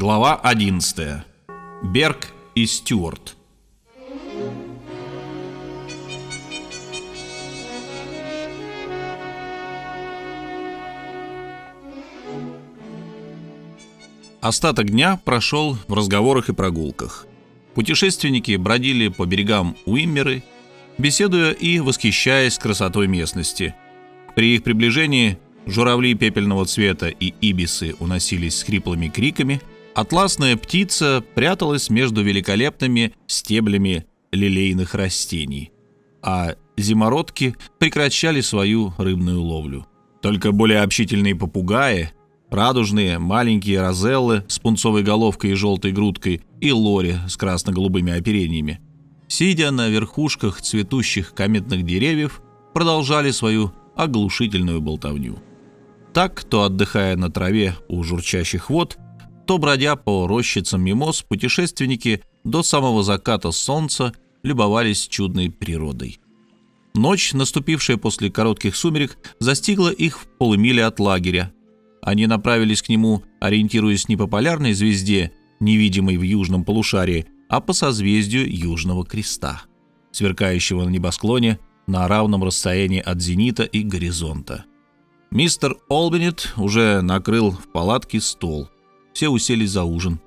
Глава 11. Берг и Стюарт. Остаток дня прошел в разговорах и прогулках. Путешественники бродили по берегам Уиммеры, беседуя и восхищаясь красотой местности. При их приближении журавли пепельного цвета и ибисы уносились с хриплыми криками, атласная птица пряталась между великолепными стеблями лилейных растений, а зимородки прекращали свою рыбную ловлю. Только более общительные попугаи, радужные маленькие розеллы с пунцовой головкой и желтой грудкой и лори с красно-голубыми оперениями, сидя на верхушках цветущих кометных деревьев, продолжали свою оглушительную болтовню. Так, то отдыхая на траве у журчащих вод, то бродя по рощицам мимоз, путешественники до самого заката солнца любовались чудной природой. Ночь, наступившая после коротких сумерек, застигла их в полумиле от лагеря. Они направились к нему, ориентируясь не по полярной звезде, невидимой в южном полушарии, а по созвездию Южного Креста, сверкающего на небосклоне на равном расстоянии от зенита и горизонта. Мистер Олбинет уже накрыл в палатке стол. Все уселись за ужин.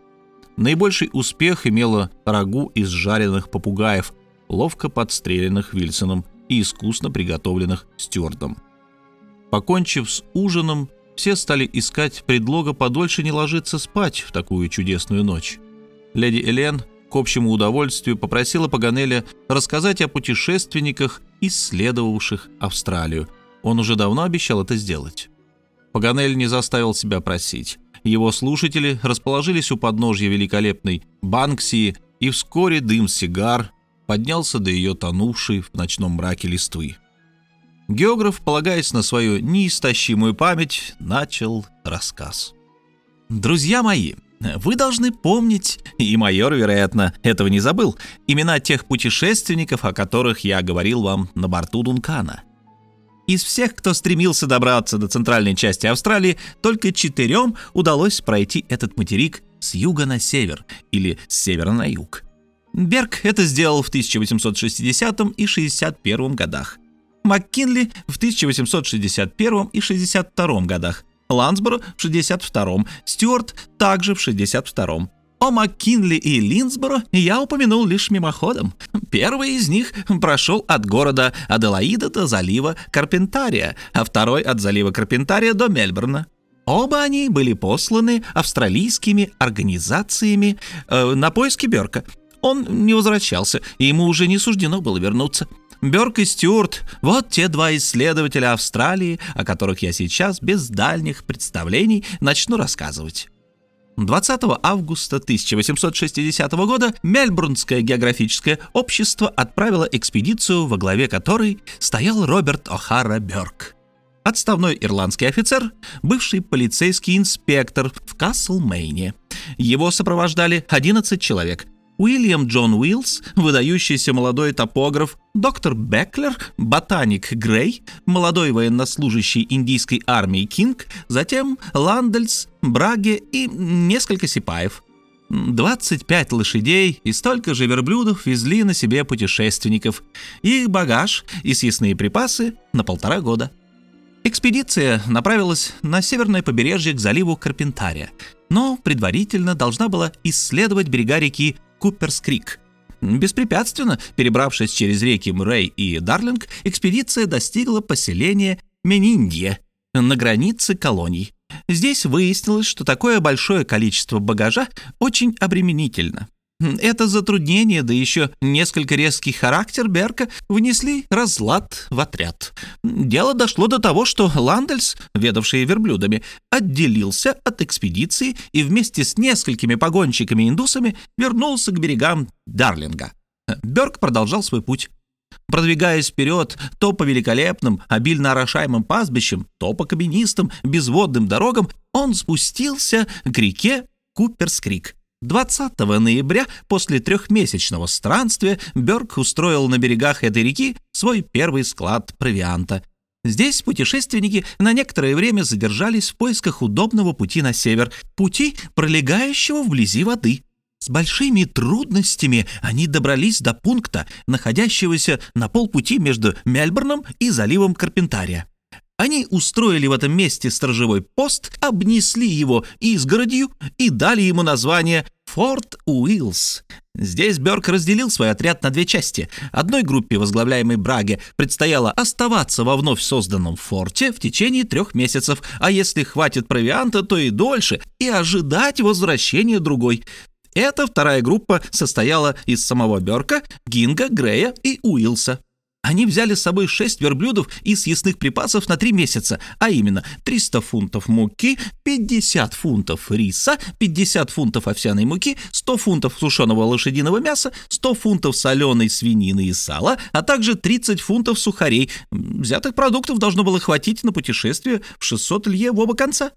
Наибольший успех имело рагу из жареных попугаев, ловко подстреленных Вильсоном и искусно приготовленных Стюартом. Покончив с ужином, все стали искать предлога подольше не ложиться спать в такую чудесную ночь. Леди Элен к общему удовольствию попросила Паганеля рассказать о путешественниках, исследовавших Австралию – он уже давно обещал это сделать. Паганель не заставил себя просить. Его слушатели расположились у подножья великолепной Банксии, и вскоре дым сигар поднялся до ее тонувшей в ночном мраке листвы. Географ, полагаясь на свою неистощимую память, начал рассказ. «Друзья мои, вы должны помнить, и майор, вероятно, этого не забыл, имена тех путешественников, о которых я говорил вам на борту Дункана. Из всех, кто стремился добраться до центральной части Австралии, только четырем удалось пройти этот материк с юга на север или с севера на юг. Берг это сделал в 1860 и 61 годах. МакКинли в 1861 и 62 годах. Лансборо в 62 Стюарт также в 62 о МакКинли и Линсборо я упомянул лишь мимоходом. Первый из них прошел от города Аделаида до залива Карпентария, а второй от залива Карпентария до Мельбурна. Оба они были посланы австралийскими организациями э, на поиски Берка. Он не возвращался, и ему уже не суждено было вернуться. Бёрк и Стюарт — вот те два исследователя Австралии, о которых я сейчас без дальних представлений начну рассказывать. 20 августа 1860 года Мельбурнское географическое общество отправило экспедицию, во главе которой стоял Роберт О'Хара Бёрк. Отставной ирландский офицер, бывший полицейский инспектор в Касл-Мейне. Его сопровождали 11 человек, Уильям Джон Уиллс, выдающийся молодой топограф, доктор Беклер, ботаник Грей, молодой военнослужащий индийской армии Кинг, затем Ландельс, Браге и несколько сипаев. 25 лошадей и столько же верблюдов везли на себе путешественников, их багаж и съестные припасы на полтора года. Экспедиция направилась на северное побережье к заливу Карпентария, но предварительно должна была исследовать берега реки Куперскрик. Беспрепятственно перебравшись через реки Мрей и Дарлинг, экспедиция достигла поселения Мениндье на границе колоний. Здесь выяснилось, что такое большое количество багажа очень обременительно. Это затруднение, да еще несколько резкий характер Берка внесли разлад в отряд. Дело дошло до того, что Ландельс, ведавший верблюдами, отделился от экспедиции и вместе с несколькими погонщиками-индусами вернулся к берегам Дарлинга. Берк продолжал свой путь. Продвигаясь вперед то по великолепным, обильно орошаемым пастбищам, то по каменистым, безводным дорогам, он спустился к реке Куперскрик. 20 ноября после трехмесячного странствия Бёрк устроил на берегах этой реки свой первый склад провианта. Здесь путешественники на некоторое время задержались в поисках удобного пути на север, пути, пролегающего вблизи воды. С большими трудностями они добрались до пункта, находящегося на полпути между Мельбурном и заливом Карпентария. Они устроили в этом месте сторожевой пост, обнесли его изгородью и дали ему название Форт Уиллс. Здесь Бёрк разделил свой отряд на две части. Одной группе, возглавляемой Браге, предстояло оставаться во вновь созданном форте в течение трех месяцев, а если хватит провианта, то и дольше, и ожидать возвращения другой. Эта вторая группа состояла из самого Бёрка, Гинга, Грея и Уилса. Они взяли с собой шесть верблюдов и съестных припасов на три месяца, а именно 300 фунтов муки, 50 фунтов риса, 50 фунтов овсяной муки, 100 фунтов сушеного лошадиного мяса, 100 фунтов соленой свинины и сала, а также 30 фунтов сухарей. Взятых продуктов должно было хватить на путешествие в 600 лье в оба конца.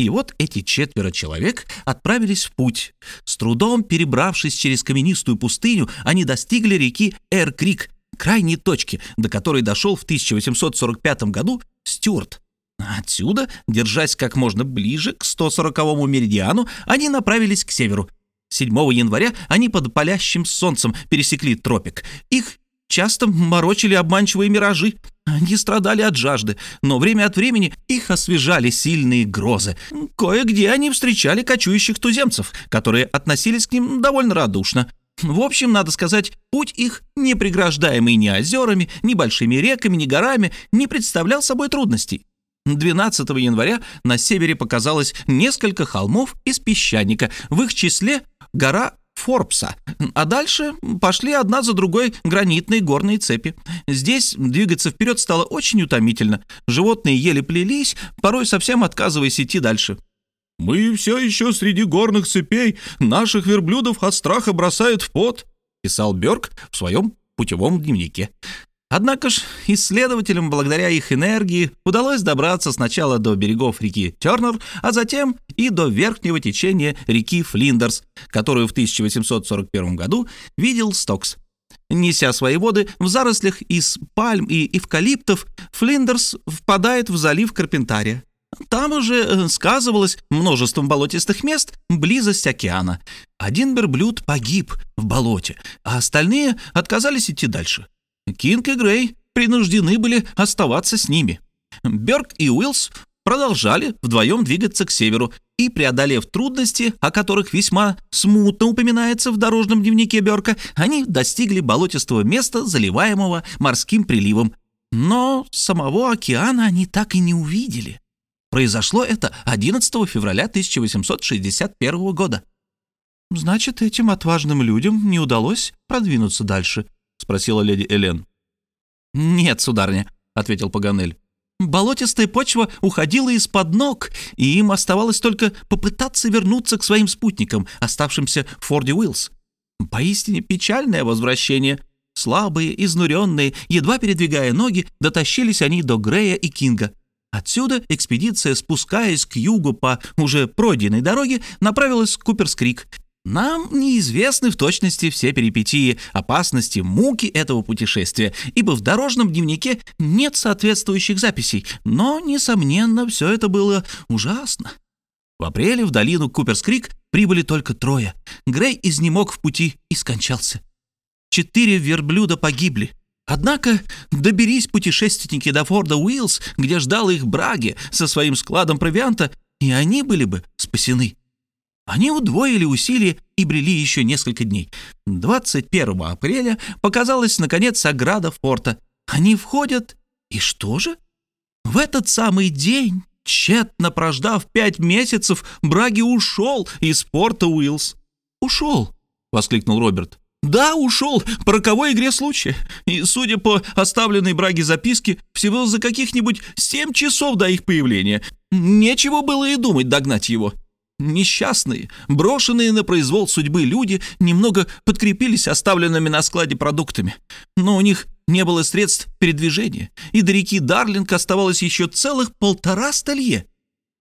И вот эти четверо человек отправились в путь. С трудом перебравшись через каменистую пустыню, они достигли реки Эр-Крик, крайней точки, до которой дошел в 1845 году Стюарт. Отсюда, держась как можно ближе к 140-му меридиану, они направились к северу. 7 января они под палящим солнцем пересекли тропик. Их часто морочили обманчивые миражи. Они страдали от жажды, но время от времени их освежали сильные грозы. Кое-где они встречали кочующих туземцев, которые относились к ним довольно радушно. В общем, надо сказать, путь их, не преграждаемый ни озерами, ни большими реками, ни горами, не представлял собой трудностей. 12 января на севере показалось несколько холмов из песчаника, в их числе гора Форбса, а дальше пошли одна за другой гранитные горные цепи. Здесь двигаться вперед стало очень утомительно. Животные еле плелись, порой совсем отказываясь идти дальше. «Мы все еще среди горных цепей, наших верблюдов от страха бросают в пот», писал Бёрк в своем путевом дневнике. Однако ж исследователям, благодаря их энергии, удалось добраться сначала до берегов реки Тернер, а затем и до верхнего течения реки Флиндерс, которую в 1841 году видел Стокс. Неся свои воды в зарослях из пальм и эвкалиптов, Флиндерс впадает в залив Карпентария. Там уже э, сказывалось множеством болотистых мест близость океана. Один верблюд погиб в болоте, а остальные отказались идти дальше. Кинг и Грей принуждены были оставаться с ними. Берг и Уиллс продолжали вдвоем двигаться к северу и, преодолев трудности, о которых весьма смутно упоминается в дорожном дневнике Берка, они достигли болотистого места, заливаемого морским приливом. Но самого океана они так и не увидели. Произошло это 11 февраля 1861 года. «Значит, этим отважным людям не удалось продвинуться дальше?» — спросила леди Элен. «Нет, сударыня», — ответил Паганель. «Болотистая почва уходила из-под ног, и им оставалось только попытаться вернуться к своим спутникам, оставшимся в Форде Уиллс. Поистине печальное возвращение. Слабые, изнуренные, едва передвигая ноги, дотащились они до Грея и Кинга. Отсюда экспедиция, спускаясь к югу по уже пройденной дороге, направилась в Куперскрик. Нам неизвестны в точности все перипетии, опасности, муки этого путешествия, ибо в дорожном дневнике нет соответствующих записей, но, несомненно, все это было ужасно. В апреле в долину Куперскрик прибыли только трое. Грей изнемог в пути и скончался. Четыре верблюда погибли — Однако доберись путешественники до Форда Уиллс, где ждал их Браги со своим складом провианта, и они были бы спасены. Они удвоили усилия и брели еще несколько дней. 21 апреля показалась, наконец, ограда форта. Они входят, и что же? В этот самый день, тщетно прождав пять месяцев, Браги ушел из порта Уиллс. «Ушел!» — воскликнул Роберт. Да, ушел по роковой игре случая. И, судя по оставленной Браге записке, всего за каких-нибудь семь часов до их появления. Нечего было и думать догнать его. Несчастные, брошенные на произвол судьбы люди немного подкрепились оставленными на складе продуктами. Но у них не было средств передвижения, и до реки Дарлинг оставалось еще целых полтора столье.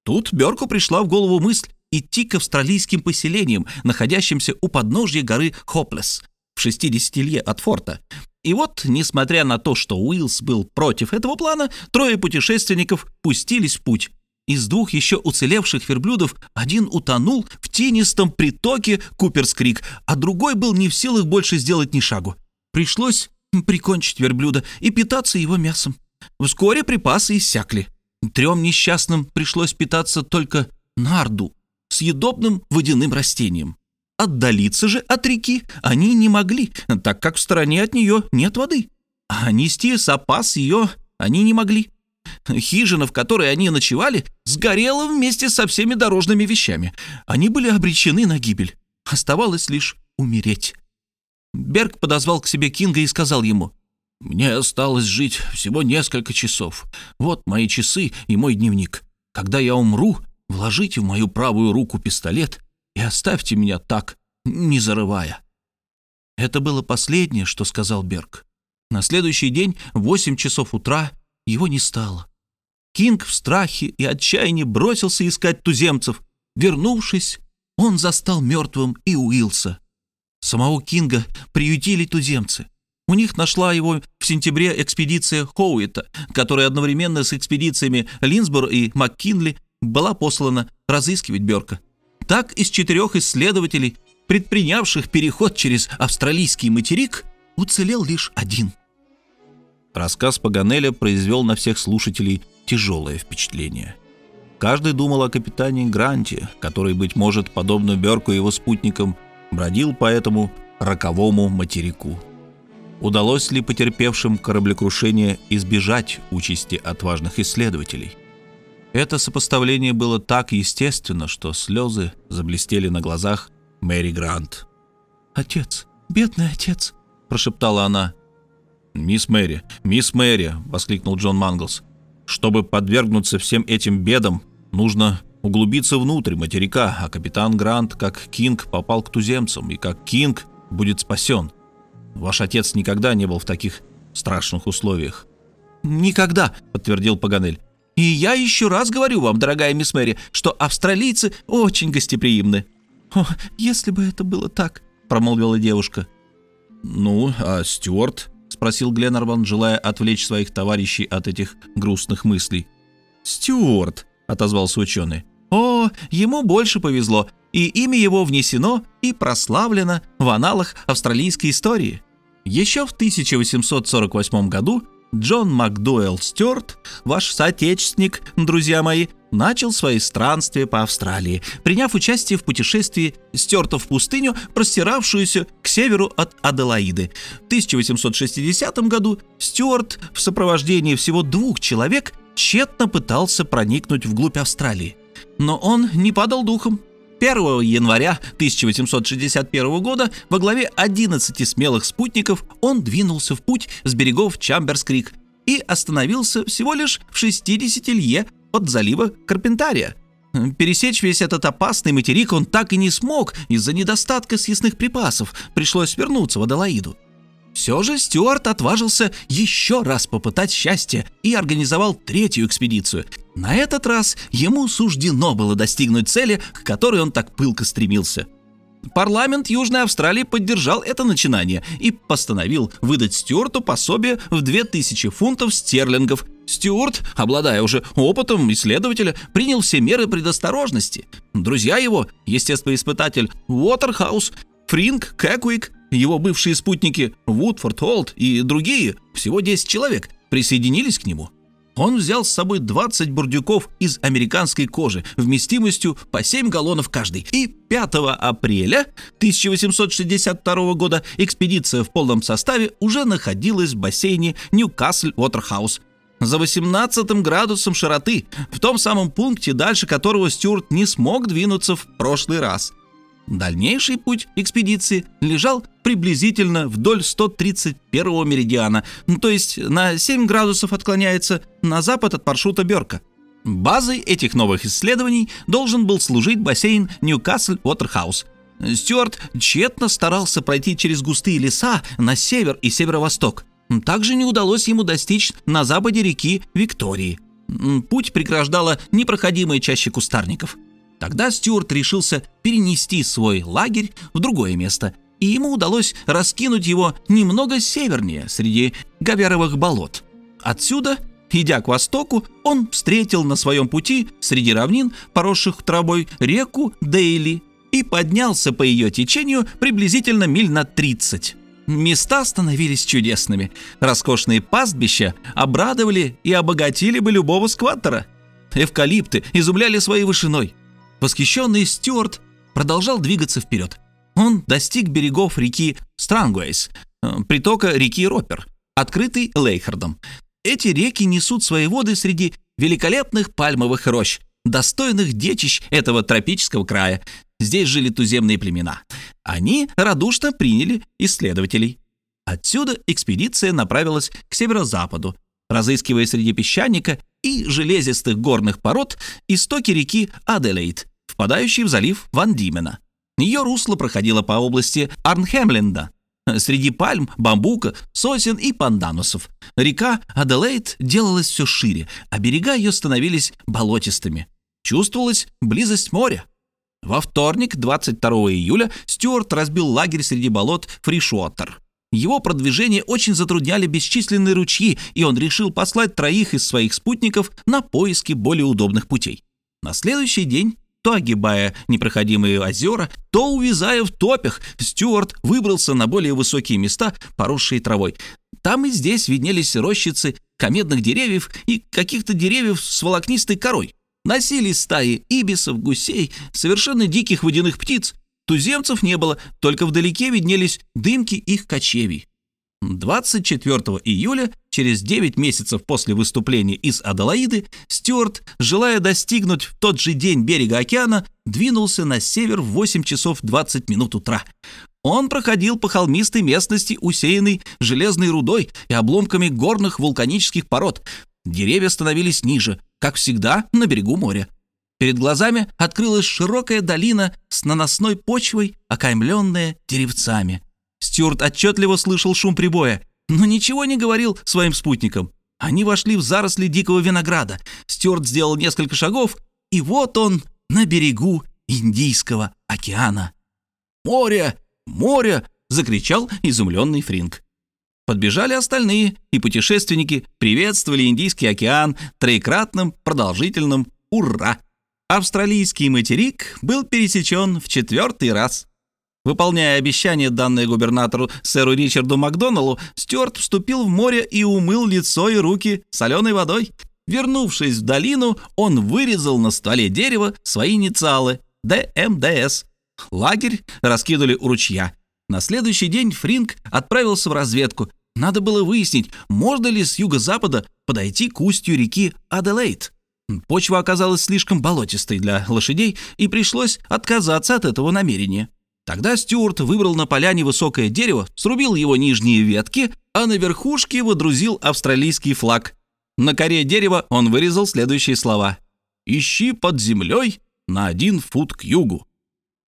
Тут Берку пришла в голову мысль идти к австралийским поселениям, находящимся у подножья горы Хоплес в 60 лье от форта. И вот, несмотря на то, что Уиллс был против этого плана, трое путешественников пустились в путь. Из двух еще уцелевших верблюдов один утонул в тенистом притоке Куперскрик, а другой был не в силах больше сделать ни шагу. Пришлось прикончить верблюда и питаться его мясом. Вскоре припасы иссякли. Трем несчастным пришлось питаться только нарду, съедобным водяным растением. Отдалиться же от реки они не могли, так как в стороне от нее нет воды. А нести запас ее они не могли. Хижина, в которой они ночевали, сгорела вместе со всеми дорожными вещами. Они были обречены на гибель. Оставалось лишь умереть. Берг подозвал к себе Кинга и сказал ему, «Мне осталось жить всего несколько часов. Вот мои часы и мой дневник. Когда я умру, вложите в мою правую руку пистолет и оставьте меня так, не зарывая». Это было последнее, что сказал Берг. На следующий день в 8 часов утра его не стало. Кинг в страхе и отчаянии бросился искать туземцев. Вернувшись, он застал мертвым и Уилса. Самого Кинга приютили туземцы. У них нашла его в сентябре экспедиция Хоуита, которая одновременно с экспедициями Линсбор и МакКинли была послана разыскивать Берка. Так из четырех исследователей, предпринявших переход через австралийский материк, уцелел лишь один. Рассказ Паганеля произвел на всех слушателей тяжелое впечатление. Каждый думал о капитане Гранте, который, быть может, подобно Берку и его спутникам, бродил по этому роковому материку. Удалось ли потерпевшим кораблекрушение избежать участи отважных исследователей? Это сопоставление было так естественно, что слезы заблестели на глазах Мэри Грант. «Отец, бедный отец!» – прошептала она. «Мисс Мэри, мисс Мэри!» — воскликнул Джон Манглс. «Чтобы подвергнуться всем этим бедам, нужно углубиться внутрь материка, а капитан Грант, как Кинг, попал к туземцам, и как Кинг будет спасен. Ваш отец никогда не был в таких страшных условиях». «Никогда», — подтвердил Паганель. «И я еще раз говорю вам, дорогая мисс Мэри, что австралийцы очень гостеприимны». «О, если бы это было так», — промолвила девушка. «Ну, а Стюарт?» спросил Гленнерван, желая отвлечь своих товарищей от этих грустных мыслей. «Стюарт», — отозвался ученый. «О, ему больше повезло, и имя его внесено и прославлено в аналах австралийской истории. Еще в 1848 году Джон Макдуэлл Стюарт, ваш соотечественник, друзья мои, начал свои странствия по Австралии, приняв участие в путешествии Стюарта в пустыню, простиравшуюся к северу от Аделаиды. В 1860 году Стюарт в сопровождении всего двух человек тщетно пытался проникнуть вглубь Австралии. Но он не падал духом. 1 января 1861 года во главе 11 смелых спутников он двинулся в путь с берегов Чамберскрик и остановился всего лишь в 60 лье от залива Карпентария. Пересечь весь этот опасный материк он так и не смог из-за недостатка съестных припасов, пришлось вернуться в Адалаиду. Все же Стюарт отважился еще раз попытать счастье и организовал третью экспедицию. На этот раз ему суждено было достигнуть цели, к которой он так пылко стремился. Парламент Южной Австралии поддержал это начинание и постановил выдать Стюарту пособие в 2000 фунтов стерлингов. Стюарт, обладая уже опытом исследователя, принял все меры предосторожности. Друзья его, естествоиспытатель Уотерхаус, Фринг, Кэквик, его бывшие спутники Вудфорд Олд и другие, всего 10 человек, присоединились к нему. Он взял с собой 20 бурдюков из американской кожи вместимостью по 7 галлонов каждый. И 5 апреля 1862 года экспедиция в полном составе уже находилась в бассейне Ньюкасл-Уотерхаус за 18 градусом широты, в том самом пункте, дальше которого Стюарт не смог двинуться в прошлый раз – Дальнейший путь экспедиции лежал приблизительно вдоль 131 меридиана, ну, то есть на 7 градусов отклоняется на запад от маршрута Берка. Базой этих новых исследований должен был служить бассейн Ньюкасл-Уотерхаус. Стюарт тщетно старался пройти через густые леса на север и северо-восток. Также не удалось ему достичь на западе реки Виктории. Путь преграждала непроходимая чаще кустарников – Тогда Стюарт решился перенести свой лагерь в другое место и ему удалось раскинуть его немного севернее, среди Гаверовых болот. Отсюда, идя к востоку, он встретил на своем пути среди равнин, поросших травой, реку Дейли и поднялся по ее течению приблизительно миль на 30. Места становились чудесными. Роскошные пастбища обрадовали и обогатили бы любого скваттера. Эвкалипты изумляли своей вышиной. Восхищенный Стюарт продолжал двигаться вперед. Он достиг берегов реки Странгуэйс, э, притока реки Ропер, открытый Лейхардом. Эти реки несут свои воды среди великолепных пальмовых рощ, достойных детищ этого тропического края. Здесь жили туземные племена. Они радушно приняли исследователей. Отсюда экспедиция направилась к северо-западу, разыскивая среди песчаника и железистых горных пород истоки реки Аделейд, впадающей в залив Ван Димена. Ее русло проходило по области Арнхемленда, среди пальм, бамбука, сосен и панданусов. Река Аделейд делалась все шире, а берега ее становились болотистыми. Чувствовалась близость моря. Во вторник, 22 июля, Стюарт разбил лагерь среди болот Фришуотер. Его продвижение очень затрудняли бесчисленные ручьи, и он решил послать троих из своих спутников на поиски более удобных путей. На следующий день то огибая непроходимые озера, то увязая в топях, Стюарт выбрался на более высокие места, поросшие травой. Там и здесь виднелись рощицы комедных деревьев и каких-то деревьев с волокнистой корой. Носились стаи ибисов, гусей, совершенно диких водяных птиц. Туземцев не было, только вдалеке виднелись дымки их кочевий. 24 июля, через 9 месяцев после выступления из Аделаиды, Стюарт, желая достигнуть в тот же день берега океана, двинулся на север в 8 часов 20 минут утра. Он проходил по холмистой местности, усеянной железной рудой и обломками горных вулканических пород. Деревья становились ниже, как всегда, на берегу моря. Перед глазами открылась широкая долина с наносной почвой, окаймленная деревцами – Стюарт отчетливо слышал шум прибоя, но ничего не говорил своим спутникам. Они вошли в заросли дикого винограда. Стюарт сделал несколько шагов, и вот он на берегу Индийского океана. «Море! Море!» — закричал изумленный Фринг. Подбежали остальные, и путешественники приветствовали Индийский океан троекратным продолжительным «Ура!». Австралийский материк был пересечен в четвертый раз. Выполняя обещание, данное губернатору сэру Ричарду Макдоналлу, Стюарт вступил в море и умыл лицо и руки соленой водой. Вернувшись в долину, он вырезал на стволе дерева свои инициалы – ДМДС. Лагерь раскидали у ручья. На следующий день Фринг отправился в разведку. Надо было выяснить, можно ли с юго-запада подойти к устью реки Аделейд. Почва оказалась слишком болотистой для лошадей, и пришлось отказаться от этого намерения. Тогда Стюарт выбрал на поляне высокое дерево, срубил его нижние ветки, а на верхушке водрузил австралийский флаг. На коре дерева он вырезал следующие слова «Ищи под землей на один фут к югу».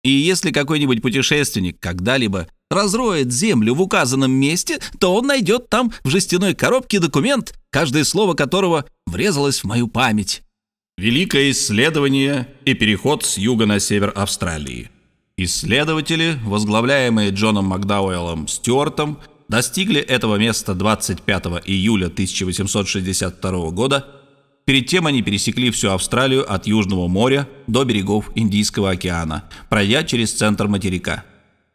И если какой-нибудь путешественник когда-либо разроет землю в указанном месте, то он найдет там в жестяной коробке документ, каждое слово которого врезалось в мою память. Великое исследование и переход с юга на север Австралии. Исследователи, возглавляемые Джоном Макдауэллом Стюартом, достигли этого места 25 июля 1862 года. Перед тем они пересекли всю Австралию от Южного моря до берегов Индийского океана, пройдя через центр материка.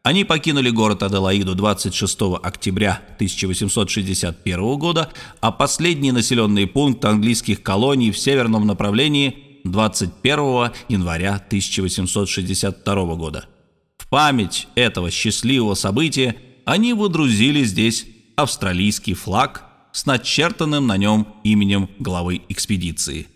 Они покинули город Аделаиду 26 октября 1861 года, а последний населенный пункт английских колоний в северном направлении – 21 января 1862 года. В память этого счастливого события они водрузили здесь австралийский флаг с начертанным на нем именем главы экспедиции.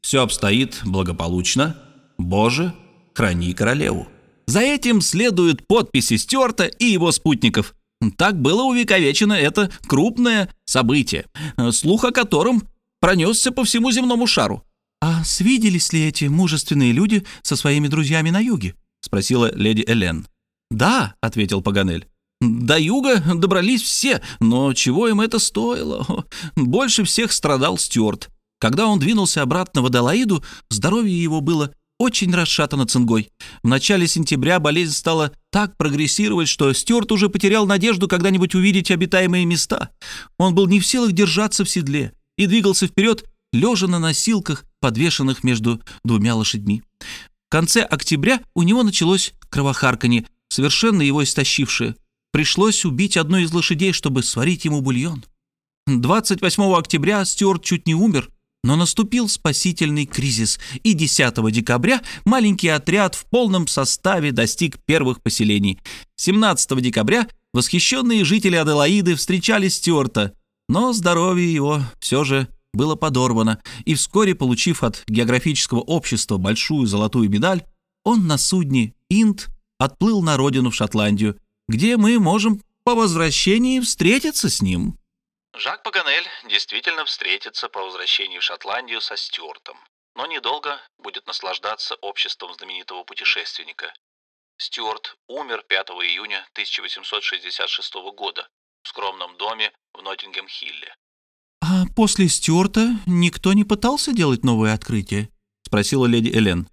Все обстоит благополучно. Боже, храни королеву. За этим следуют подписи Стюарта и его спутников. Так было увековечено это крупное событие, слух о котором пронесся по всему земному шару. «А свиделись ли эти мужественные люди со своими друзьями на юге?» — спросила леди Элен. «Да», — ответил Паганель. «До юга добрались все, но чего им это стоило? Больше всех страдал Стюарт. Когда он двинулся обратно в Адалаиду, здоровье его было очень расшатана цингой. В начале сентября болезнь стала так прогрессировать, что Стюарт уже потерял надежду когда-нибудь увидеть обитаемые места. Он был не в силах держаться в седле и двигался вперед, лежа на носилках, подвешенных между двумя лошадьми. В конце октября у него началось кровохарканье, совершенно его истощившее. Пришлось убить одну из лошадей, чтобы сварить ему бульон. 28 октября Стюарт чуть не умер, но наступил спасительный кризис, и 10 декабря маленький отряд в полном составе достиг первых поселений. 17 декабря восхищенные жители Аделаиды встречали Стюарта, но здоровье его все же было подорвано, и вскоре, получив от географического общества большую золотую медаль, он на судне «Инд» отплыл на родину в Шотландию, где мы можем по возвращении встретиться с ним. Жак Паганель действительно встретится по возвращении в Шотландию со Стюартом, но недолго будет наслаждаться обществом знаменитого путешественника. Стюарт умер 5 июня 1866 года в скромном доме в Ноттингем-Хилле. «А после Стюарта никто не пытался делать новые открытия?» — спросила леди Элен.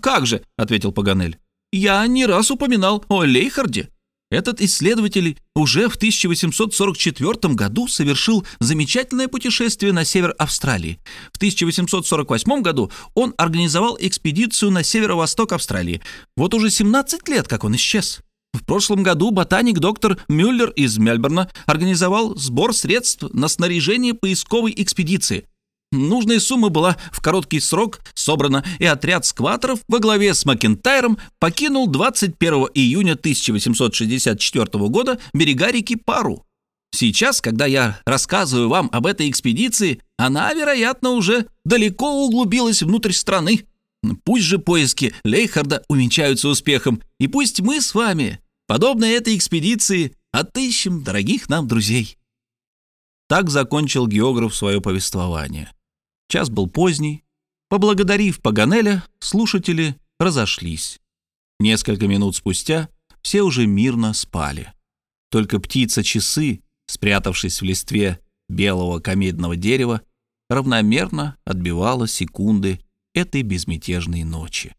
«Как же», — ответил Паганель. «Я не раз упоминал о Лейхарде. Этот исследователь уже в 1844 году совершил замечательное путешествие на север Австралии. В 1848 году он организовал экспедицию на северо-восток Австралии. Вот уже 17 лет, как он исчез. В прошлом году ботаник доктор Мюллер из Мельбурна организовал сбор средств на снаряжение поисковой экспедиции. Нужная сумма была в короткий срок собрана, и отряд скваторов во главе с Макентайром покинул 21 июня 1864 года берега реки Пару. Сейчас, когда я рассказываю вам об этой экспедиции, она, вероятно, уже далеко углубилась внутрь страны. Пусть же поиски Лейхарда увенчаются успехом, и пусть мы с вами, подобно этой экспедиции, отыщем дорогих нам друзей. Так закончил географ свое повествование. Час был поздний. Поблагодарив Паганеля, слушатели разошлись. Несколько минут спустя все уже мирно спали. Только птица-часы, спрятавшись в листве белого комедного дерева, равномерно отбивала секунды этой безмятежной ночи.